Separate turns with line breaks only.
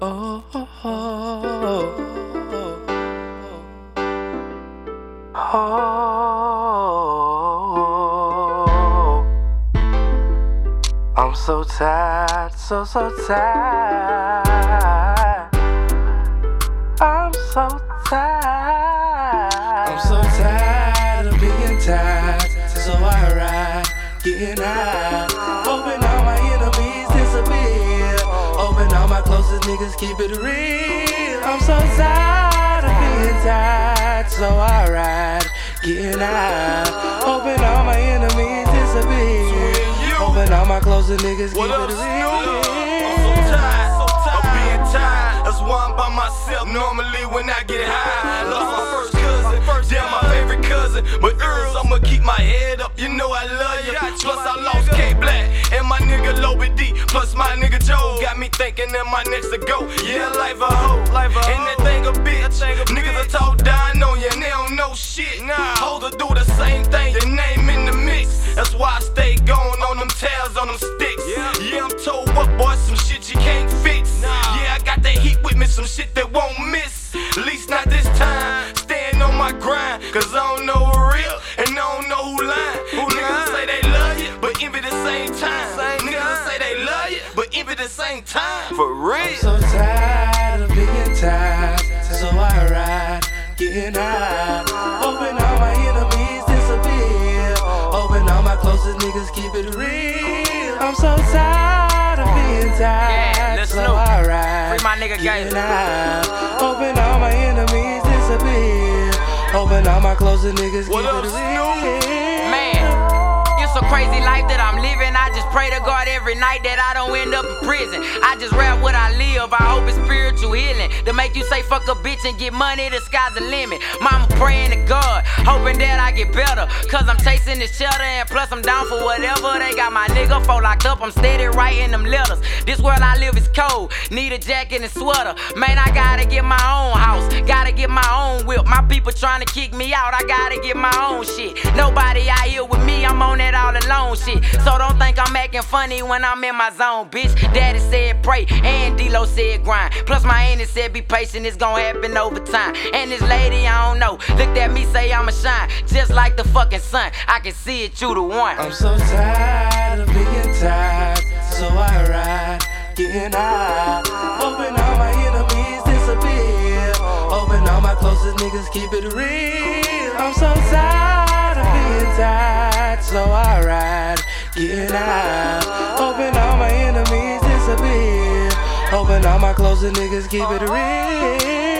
Oh, oh, oh, oh. I'm so tired, so, so tired. I'm so tired. I'm so tired of being tired. So I ride, getting high. Hoping niggas keep it real. I'm so tired of being tired. So I ride, getting high. Hoping all my enemies disappear. Hoping all my closest niggas keep
What up,
it real.
I'm so tired, so tired of being tired. That's why I'm by myself normally when I get high. Lost my first cousin, damn my favorite cousin. But Earls, I'ma keep my head up, you know I love Plus my nigga Joe got me thinking that my next to go. Yeah, life a hoe, and that thing a bitch. Niggas are talk dying on you and they don't know shit. Hoes will do the same thing, your name in the mix. That's why I stay going on them tails on them sticks. Yeah, yeah I'm told what boy, some shit you can't fix. Yeah, I got that heat with me, some shit that won't miss. At least not this time. Staying on my grind, cause I don't know real and I don't know who lying. Envy the same time. For real.
So tired of being tired, so I ride, getting high. Hoping all my enemies disappear. Hoping all my closest niggas keep it real. I'm so tired of being tired,
Yeah, let's
so
Snupe.
I ride,
Free my nigga
getting high. Hoping all my enemies disappear. Hoping all my closest niggas
What
keep
up,
it real.
A crazy life that I'm living. I just pray to God every night that I don't end up in prison. I just rap what I live. I hope it's spiritual healing to make you say fuck a bitch and get money. The sky's the limit. Mama praying to God, hoping that I get better. Cause I'm chasing this cheddar and plus I'm down for whatever. They got my nigga for locked up. I'm steady writing them letters. This world I live is cold. Need a jacket and sweater. Man, I gotta get my own house. Gotta get my own whip. My people trying to kick me out. I gotta get my own shit. Nobody out here with shit. So don't think I'm acting funny when I'm in my zone, bitch. Daddy said pray and D-Lo said grind. Plus my auntie said be patient. It's gonna happen over time. And this lady, I don't know. Looked at me, say I'ma shine. Just like the fucking sun. I can see it through the one.
I'm so tired of being tired, so I ride, getting high. Hoping all my enemies disappear. Hoping all my closest niggas keep it real. I'm so tired of being tired, so I getting high. Hoping all my enemies disappear. Hoping all my closest niggas keep it real.